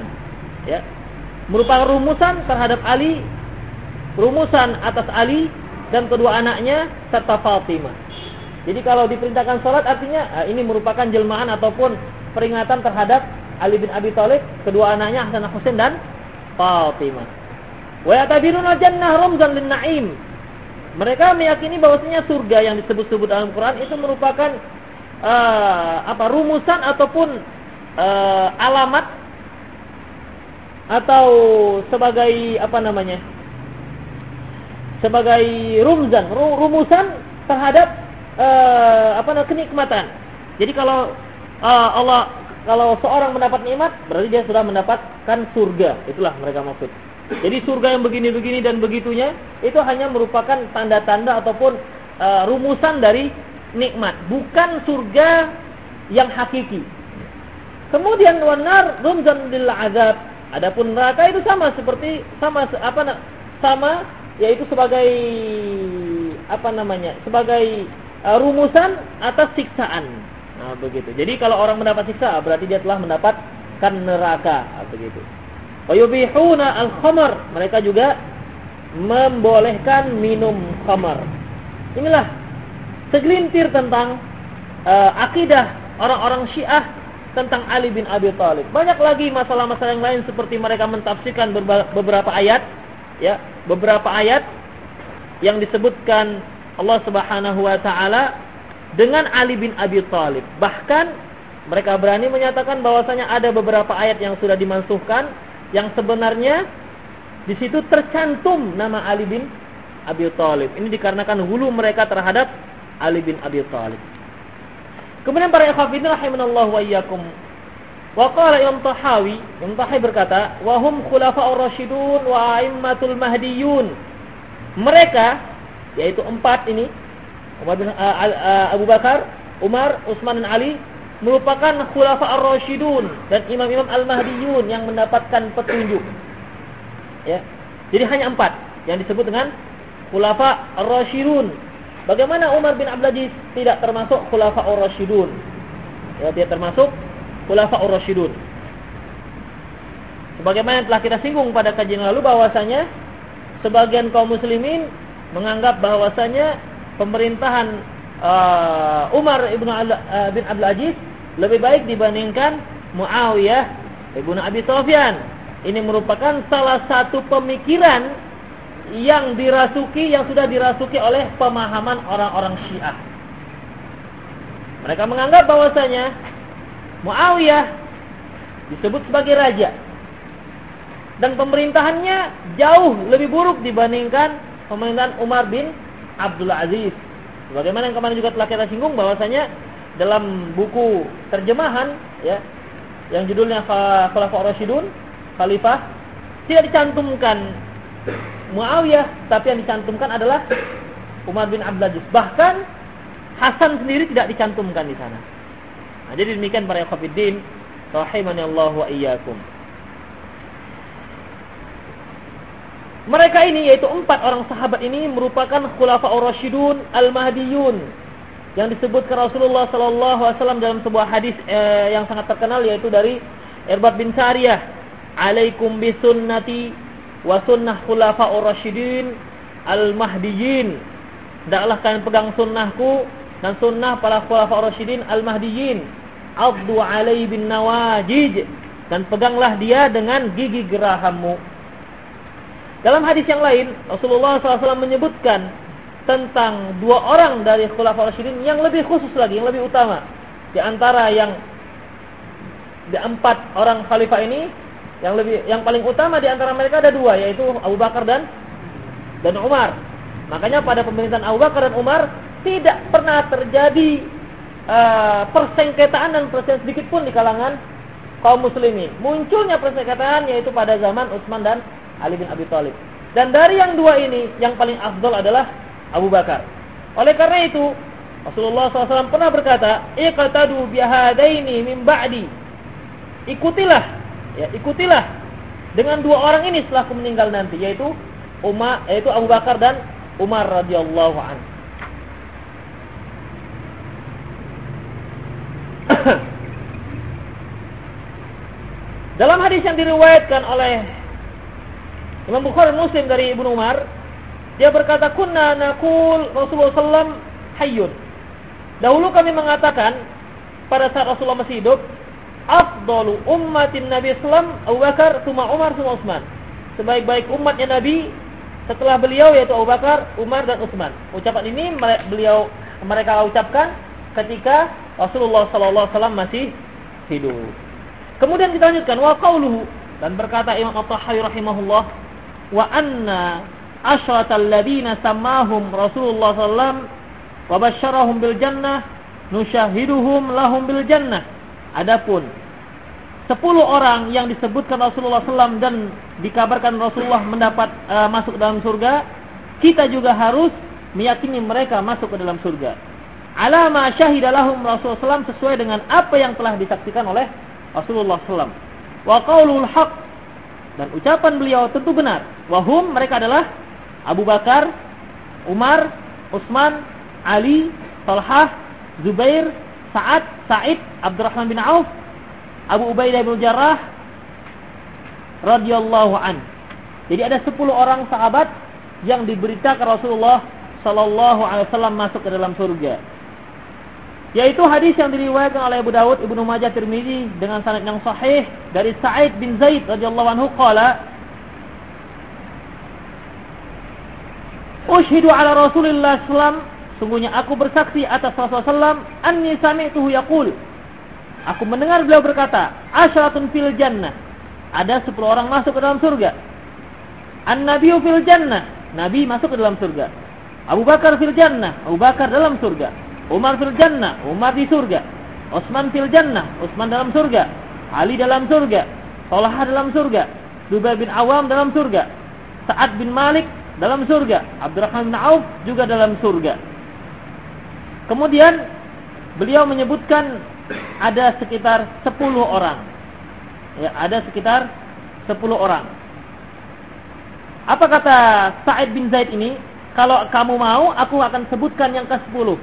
ya, merupakan rumusan terhadap Ali, rumusan atas Ali dan kedua anaknya serta Fatimah. Jadi kalau diperintahkan sholat artinya ah, ini merupakan jelmaan ataupun peringatan terhadap Ali bin Abi Thalib, kedua anaknya Hasan Husain dan Fatimah. Wa yatabiruna jannah ramzan lin na'im. Mereka meyakini bahwasanya surga yang disebut-sebut dalam Quran itu merupakan uh, apa rumusan ataupun uh, alamat atau sebagai apa namanya sebagai rumzan rumusan terhadap uh, apa namanya kenikmatan jadi kalau uh, Allah kalau seorang mendapat nikmat berarti dia sudah mendapatkan surga itulah mereka maksud Jadi surga yang begini-begini dan begitunya itu hanya merupakan tanda-tanda ataupun uh, rumusan dari nikmat, bukan surga yang hakiki. Kemudian wanar rumzan lil azab. Adapun neraka itu sama seperti sama apa sama yaitu sebagai apa namanya? sebagai uh, rumusan atas siksaan. Nah, begitu. Jadi kalau orang mendapat siksa berarti dia telah mendapatkan neraka, nah, begitu. Wayubihuna al-khamar. Mereka juga membolehkan minum khamar. Inilah segelintir tentang uh, akidah orang-orang Syiah tentang Ali bin Abi Thalib. Banyak lagi masalah-masalah yang lain seperti mereka mentafsirkan beberapa ayat, ya, beberapa ayat yang disebutkan Allah Subhanahu wa taala dengan Ali bin Abi Thalib. Bahkan mereka berani menyatakan bahwasanya ada beberapa ayat yang sudah dimansuhkan yang sebenarnya di situ tercantum nama Ali bin Abi Thalib. Ini dikarenakan hulu mereka terhadap Ali bin Abi Thalib. Kemudian para ikhwafidin rahimanallahu wa iyyakum. Wa qala Imam Tahawi, Imam Tahawi berkata, "Wa hum khulafa'ur rasyidun wa a'immatul mahdiyun." Mereka yaitu empat ini uh, uh, Abu Bakar, Umar, Utsman dan Ali merupakan khulafa ar-rasyidun dan imam-imam al-mahdiyun yang mendapatkan petunjuk. Ya. Jadi hanya empat yang disebut dengan khulafa ar-rasyidun. Bagaimana Umar bin Abdul Aziz tidak termasuk khulafa ar-rasyidun? Ya, dia termasuk khulafa ar-rasyidun. Sebagaimana yang telah kita singgung pada kajian lalu bahwasanya sebagian kaum muslimin menganggap bahwasanya pemerintahan uh, Umar ibnu uh, bin Abdul Aziz lebih baik dibandingkan Muawiyah ibnu Abi Sufyan. Ini merupakan salah satu pemikiran yang dirasuki yang sudah dirasuki oleh pemahaman orang-orang Syiah. Mereka menganggap bahwasanya Muawiyah disebut sebagai raja dan pemerintahannya jauh lebih buruk dibandingkan pemerintahan Umar bin Abdul Aziz. Bagaimana yang kemarin juga telah kita singgung bahwasanya dalam buku terjemahan ya yang judulnya Khalifah Rasyidun, Khalifah tidak dicantumkan Muawiyah, tapi yang dicantumkan adalah Umar bin Abdul Aziz. Bahkan Hasan sendiri tidak dicantumkan di sana. Nah, jadi demikian para ikhwatiddin rahimani Allah wa iyyakum. Mereka ini yaitu empat orang sahabat ini merupakan khulafaur rasyidun al-mahdiyun yang disebutkan Rasulullah sallallahu alaihi wasallam dalam sebuah hadis eh, yang sangat terkenal yaitu dari Irbad bin Sariyah, "Alaikum bisunnati wa sunnah khulafaur rasyidin al-mahdiyyin." Hendaklah kalian pegang sunnahku dan sunnah para khulafaur rasyidin al-mahdiyyin. Addu alai bin nawajij dan peganglah dia dengan gigi gerahammu. Dalam hadis yang lain, Rasulullah SAW menyebutkan tentang dua orang dari Khulafaur Rasyidin yang lebih khusus lagi, yang lebih utama. Di antara yang di empat orang khalifah ini, yang lebih yang paling utama di antara mereka ada dua, yaitu Abu Bakar dan dan Umar. Makanya pada pemerintahan Abu Bakar dan Umar tidak pernah terjadi uh, persengketaan dan persen sedikit pun di kalangan kaum muslimin. Munculnya persengketaan yaitu pada zaman Utsman dan Ali bin Abi Thalib. Dan dari yang dua ini, yang paling afdol adalah Abu Bakar. Oleh karena itu, Rasulullah SAW pernah berkata, "Iqtadu bihadaini min ba'di." Ikutilah, ya, ikutilah dengan dua orang ini setelah aku meninggal nanti, yaitu Umar, yaitu Abu Bakar dan Umar radhiyallahu anhu. Dalam hadis yang diriwayatkan oleh Imam Bukhari Muslim dari Ibnu Umar, dia berkata, "Kunna naqul Rasulullah sallam hayyun." Dahulu kami mengatakan pada saat Rasulullah masih hidup, afdalu ummatin Nabi sallam Abu Bakar, summa Umar, summa Utsman. Sebaik-baik umatnya Nabi setelah beliau yaitu Abu Bakar, Umar dan Utsman. Ucapan ini beliau mereka ucapkan ketika Rasulullah sallallahu alaihi wasallam masih hidup. Kemudian kita lanjutkan wa qauluhu dan berkata Imam At-Tahawi rahimahullah wa anna asyratal ladina sammahum Rasulullah sallam wa basyarahum bil jannah nusyahiduhum lahum bil jannah. Adapun 10 orang yang disebutkan Rasulullah sallam dan dikabarkan Rasulullah mendapat uh, masuk dalam surga, kita juga harus meyakini mereka masuk ke dalam surga. Alama syahidalahum Rasulullah SAW sesuai dengan apa yang telah disaksikan oleh Rasulullah SAW. Wa qaulul haq dan ucapan beliau tentu benar. Wahum mereka adalah Abu Bakar, Umar, Utsman, Ali, Talhah, Zubair, Sa'ad, Sa'id, Abdurrahman bin Auf, Abu Ubaidah bin Jarrah, radhiyallahu an. Jadi ada 10 orang sahabat yang diberitakan Rasulullah sallallahu alaihi wasallam masuk ke dalam surga. Yaitu hadis yang diriwayatkan oleh Abu Dawud, Ibnu Majah, Tirmizi dengan sanad yang sahih dari Sa'id bin Zaid radhiyallahu anhu qala Ushidu ala Rasulillah sallam sungguhnya aku bersaksi atas Rasulullah sallam anni sami'tuhu yaqul Aku mendengar beliau berkata, "Asyaratun fil jannah." Ada 10 orang masuk ke dalam surga. An-nabiyyu fil jannah. Nabi masuk ke dalam surga. Abu Bakar fil jannah. Abu Bakar dalam surga. Umar fil jannah. Umar di surga. Utsman fil jannah. Utsman dalam surga. Ali dalam surga. Talha dalam surga. Zubair bin Awam dalam surga. Sa'ad bin Malik dalam surga. Abdurrahman bin Auf juga dalam surga. Kemudian beliau menyebutkan ada sekitar 10 orang ya, ada sekitar 10 orang. Apa kata Sa'id bin Zaid ini? Kalau kamu mau, aku akan sebutkan yang ke-10.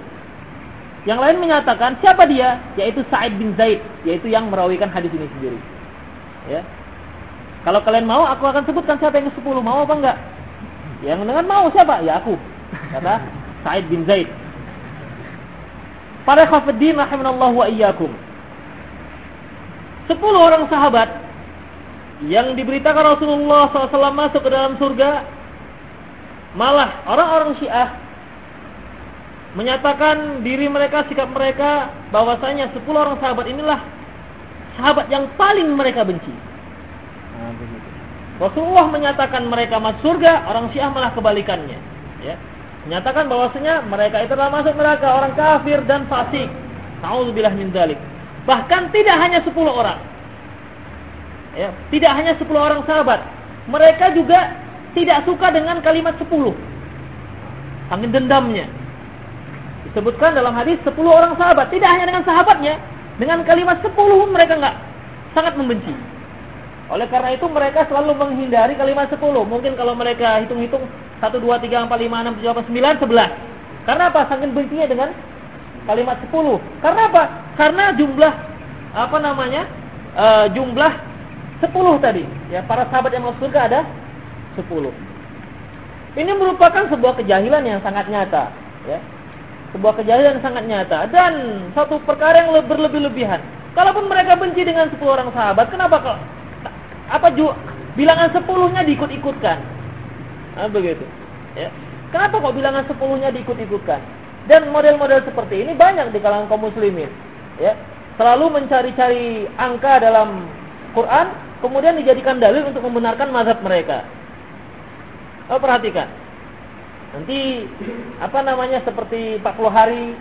Yang lain menyatakan, siapa dia? Yaitu Sa'id bin Zaid, yaitu yang merawikan hadis ini sendiri. Ya. Kalau kalian mau, aku akan sebutkan siapa yang ke-10. Mau apa enggak? Yang dengan mau siapa? Ya aku. Kata Sa'id bin Zaid. Para khafiddin rahimanallahu wa iyyakum. Sepuluh orang sahabat yang diberitakan Rasulullah SAW masuk ke dalam surga, malah orang-orang Syiah menyatakan diri mereka, sikap mereka, bahwasanya sepuluh orang sahabat inilah sahabat yang paling mereka benci. Nah, Rasulullah menyatakan mereka masuk surga, orang Syiah malah kebalikannya. Ya. Menyatakan bahwasanya mereka itu adalah masuk neraka, orang kafir dan fasik. Nauzubillah min dzalik. Bahkan tidak hanya 10 orang. Ya, tidak hanya 10 orang sahabat. Mereka juga tidak suka dengan kalimat 10. Angin dendamnya. Disebutkan dalam hadis 10 orang sahabat. Tidak hanya dengan sahabatnya. Dengan kalimat 10 mereka enggak sangat membenci. Oleh karena itu mereka selalu menghindari kalimat 10. Mungkin kalau mereka hitung-hitung 1, 2, 3, 4, 5, 6, 7, 8, 9, 11. Karena apa? Saking bencinya dengan kalimat 10. Karena apa? Karena jumlah apa namanya? E, jumlah 10 tadi. Ya, para sahabat yang masuk surga ada 10. Ini merupakan sebuah kejahilan yang sangat nyata, ya. Sebuah kejahilan yang sangat nyata dan satu perkara yang berlebih-lebihan. Kalaupun mereka benci dengan 10 orang sahabat, kenapa kok apa ju, bilangan 10-nya diikut-ikutkan? Nah, begitu. Ya. Kenapa kok bilangan 10-nya diikut-ikutkan? Dan model-model seperti ini banyak di kalangan kaum muslimin. Ya. Selalu mencari-cari angka dalam Quran, kemudian dijadikan dalil untuk membenarkan mazhab mereka. Oh, perhatikan. Nanti apa namanya seperti 40 hari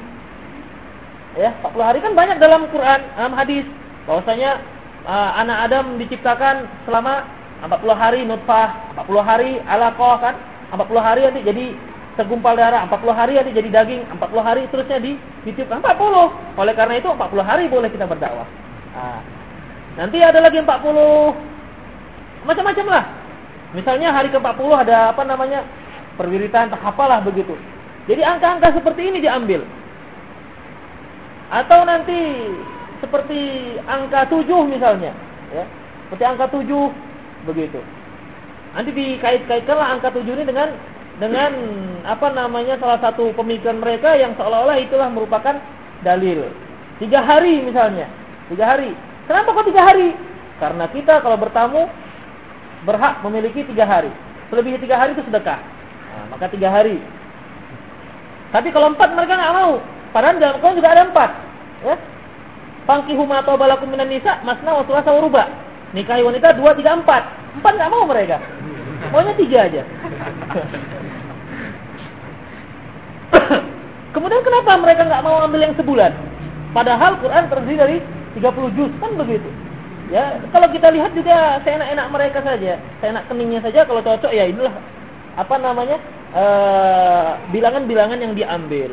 ya, 40 hari kan banyak dalam Quran, dalam hadis bahwasanya uh, anak Adam diciptakan selama 40 hari nutfah, 40 hari alaqah kan, 40 hari nanti jadi segumpal darah 40 hari nanti jadi daging 40 hari terusnya di dititipkan 40 oleh karena itu 40 hari boleh kita berdakwah. Nah, nanti ada lagi 40 macam-macam lah. Misalnya hari ke-40 ada apa namanya? Perwiritan tak apalah begitu. Jadi angka-angka seperti ini diambil. Atau nanti seperti angka 7 misalnya ya. Seperti angka 7 begitu nanti dikait-kaitkanlah angka 7 ini dengan dengan apa namanya salah satu pemikiran mereka yang seolah-olah itulah merupakan dalil. Tiga hari misalnya, tiga hari. Kenapa kok tiga hari? Karena kita kalau bertamu berhak memiliki tiga hari. Selebih tiga hari itu sedekah. Nah, maka tiga hari. Tapi kalau empat mereka nggak mau. Padahal dalam Quran juga ada empat. Ya. Fangkihuma atau balakum minan nisa masna wa sulasa wa Nikahi wanita dua, tiga, empat. Empat nggak mau mereka. Maunya tiga aja. Kemudian kenapa mereka nggak mau ambil yang sebulan? Padahal Quran terdiri dari 30 juz, kan begitu. Ya, kalau kita lihat juga seenak-enak mereka saja, seenak keningnya saja kalau cocok ya inilah apa namanya eh, bilangan-bilangan yang diambil.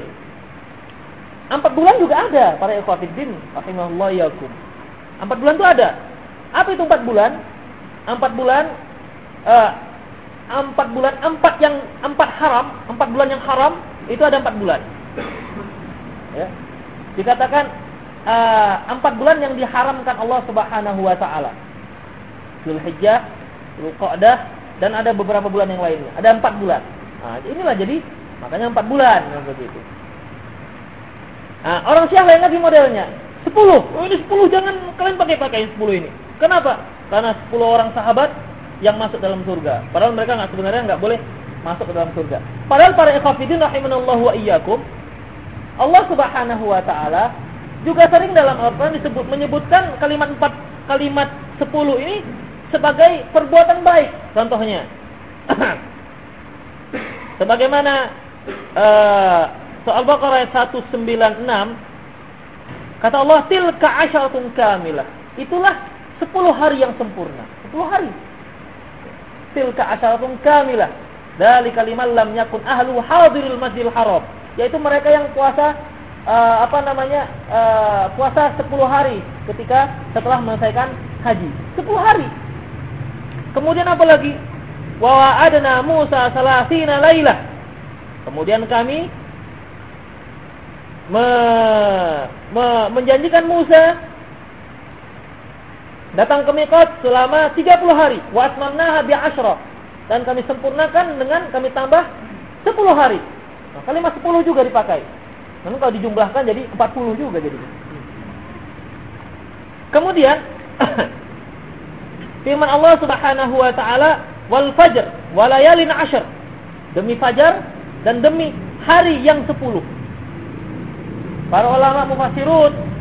Empat bulan juga ada para ikhwatiddin, rahimahullah yakum. Empat bulan itu ada. Apa itu empat bulan? Empat bulan, uh, empat bulan, empat yang empat haram, empat bulan yang haram itu ada empat bulan. Ya. Dikatakan uh, empat bulan yang diharamkan Allah Subhanahu Wa Taala. Zulhijjah, Zulqa'dah, dan ada beberapa bulan yang lainnya. Ada empat bulan. Nah, inilah jadi makanya empat bulan begitu. Nah, orang Syiah lain lagi modelnya. Sepuluh. Oh, ini sepuluh. Jangan kalian pakai-pakai sepuluh ini. Kenapa? Karena sepuluh orang sahabat yang masuk dalam surga. Padahal mereka nggak sebenarnya nggak boleh masuk ke dalam surga. Padahal para ikhwafidin rahimanallahu wa iyyakum Allah Subhanahu wa taala juga sering dalam Al-Qur'an disebut menyebutkan kalimat empat kalimat sepuluh ini sebagai perbuatan baik. Contohnya sebagaimana uh, Soal Baqarah ayat 196 kata Allah tilka asyaratun kamilah. Itulah 10 hari yang sempurna. 10 hari. Tilka asyaratun kamilah. Dari kalimat lam yakun ahlu hadiril masjidil haram. Yaitu mereka yang puasa uh, apa namanya uh, puasa 10 hari ketika setelah menyelesaikan haji. 10 hari. Kemudian apa lagi? Wa adna Musa salasina lailah. Kemudian kami me, me, menjanjikan Musa datang ke Mikot selama 30 hari. Wa atmamnaha bi. Dan kami sempurnakan dengan kami tambah 10 hari. Nah, kalimat 10 juga dipakai. Namun kalau dijumlahkan jadi 40 juga jadi. Kemudian firman Allah Subhanahu wa taala wal fajr walayalin asyr. Demi fajar dan demi hari yang 10. Para ulama mufassirun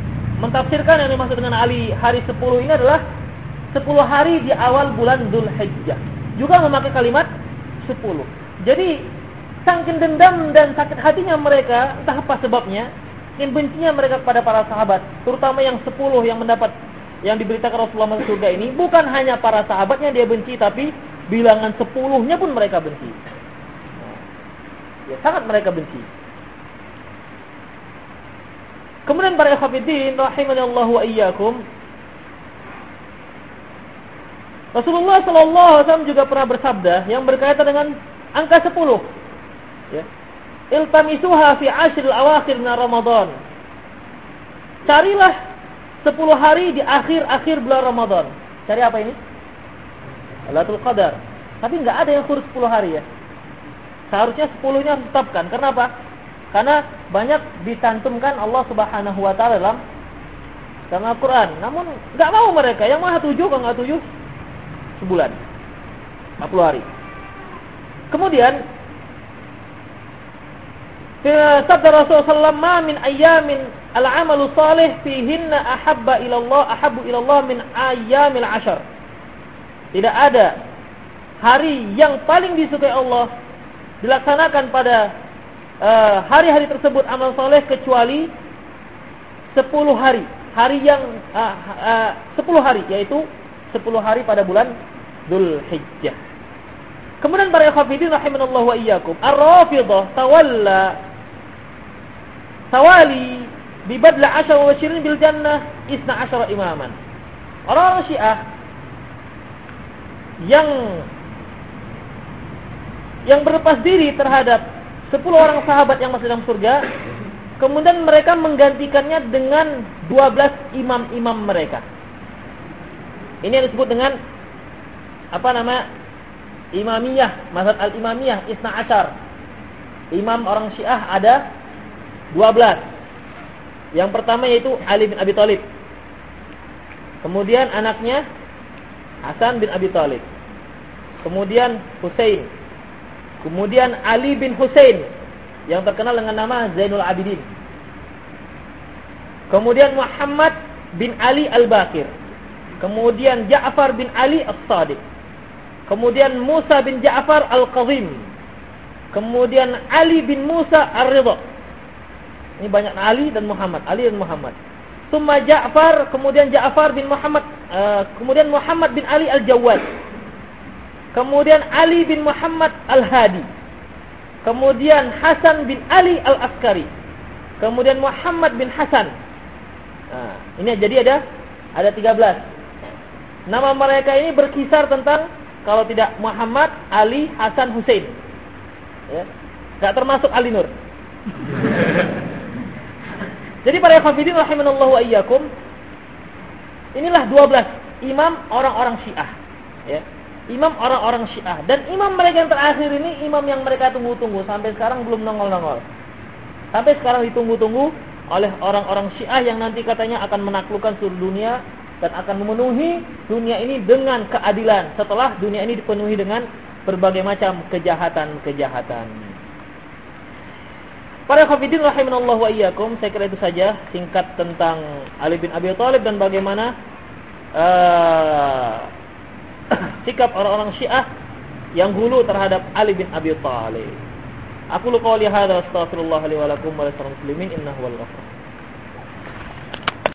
mentafsirkan yang dimaksud dengan ali hari 10 ini adalah 10 hari di awal bulan Zulhijjah. Juga memakai kalimat 10. Jadi saking dendam dan sakit hatinya mereka, entah apa sebabnya, ingin bencinya mereka kepada para sahabat, terutama yang 10 yang mendapat yang diberitakan Rasulullah masuk surga ini bukan hanya para sahabatnya dia benci tapi bilangan 10-nya pun mereka benci. Ya, sangat mereka benci. Kemudian para ikhwatiddin rahimanallahu wa iyyakum Rasulullah sallallahu alaihi wasallam juga pernah bersabda yang berkaitan dengan angka 10. Ya. Iltamisuha fi ashril awakhir min Ramadan. Carilah 10 hari di akhir-akhir bulan Ramadan. Cari apa ini? Lailatul Qadar. Tapi enggak ada yang khusus 10 hari ya. Seharusnya 10-nya ditetapkan. Kenapa? Karena banyak dicantumkan Allah Subhanahu wa taala dalam dalam Al-Qur'an. Namun enggak mau mereka. Yang Maha tujuh kalau enggak tujuh sebulan. 40 hari. Kemudian sabda Rasulullah "Ma min ayamin al-amalu salih fihinna ahabba ila Allah ahabbu ila Allah min ayyamil ashar." Tidak ada hari yang paling disukai Allah dilaksanakan pada hari-hari uh, tersebut amal soleh kecuali 10 hari. Hari yang uh, uh, 10 hari yaitu 10 hari pada bulan Dhul Hijjah. Kemudian para ikhwafidin rahimanallahu wa iyyakum. Ar-Rafidah tawalla tawali bi badla asyara wa syirin bil jannah isna asyara imaman. Orang-orang Syiah yang yang berlepas diri terhadap Sepuluh orang sahabat yang masuk dalam surga. Kemudian mereka menggantikannya dengan dua belas imam-imam mereka. Ini yang disebut dengan apa nama imamiyah, mazhab al-imamiyah, isna ashar. Imam orang Syiah ada dua belas. Yang pertama yaitu Ali bin Abi Thalib. Kemudian anaknya Hasan bin Abi Thalib. Kemudian Hussein Kemudian Ali bin Hussein yang terkenal dengan nama Zainul Abidin. Kemudian Muhammad bin Ali Al-Bakir. Kemudian Ja'far bin Ali As-Sadiq. Kemudian Musa bin Ja'far Al-Qazim. Kemudian Ali bin Musa Ar-Ridha. Ini banyak Ali dan Muhammad, Ali dan Muhammad. Summa Ja'far, kemudian Ja'far bin Muhammad uh, kemudian Muhammad bin Ali Al-Jawad. Kemudian Ali bin Muhammad Al-Hadi. Kemudian Hasan bin Ali Al-Askari. Kemudian Muhammad bin Hasan. Nah, ini jadi ada ada 13. Nama mereka ini berkisar tentang kalau tidak Muhammad, Ali, Hasan, Hussein. Ya. Gak termasuk Ali Nur. Jadi para ikhwafidin rahimanallahu ayyakum inilah 12 imam orang-orang Syiah ya. Imam orang-orang Syiah dan imam mereka yang terakhir ini imam yang mereka tunggu-tunggu sampai sekarang belum nongol-nongol. Sampai sekarang ditunggu-tunggu oleh orang-orang Syiah yang nanti katanya akan menaklukkan seluruh dunia dan akan memenuhi dunia ini dengan keadilan setelah dunia ini dipenuhi dengan berbagai macam kejahatan-kejahatan. Para khafidin rahimanallahu wa iyyakum, saya kira itu saja singkat tentang Ali bin Abi Thalib dan bagaimana uh, sikap orang-orang Syiah yang hulu terhadap Ali bin Abi Thalib. Aku lu qouli hadza astaghfirullah li wa lakum wa lisal muslimin innahu wal ghafur.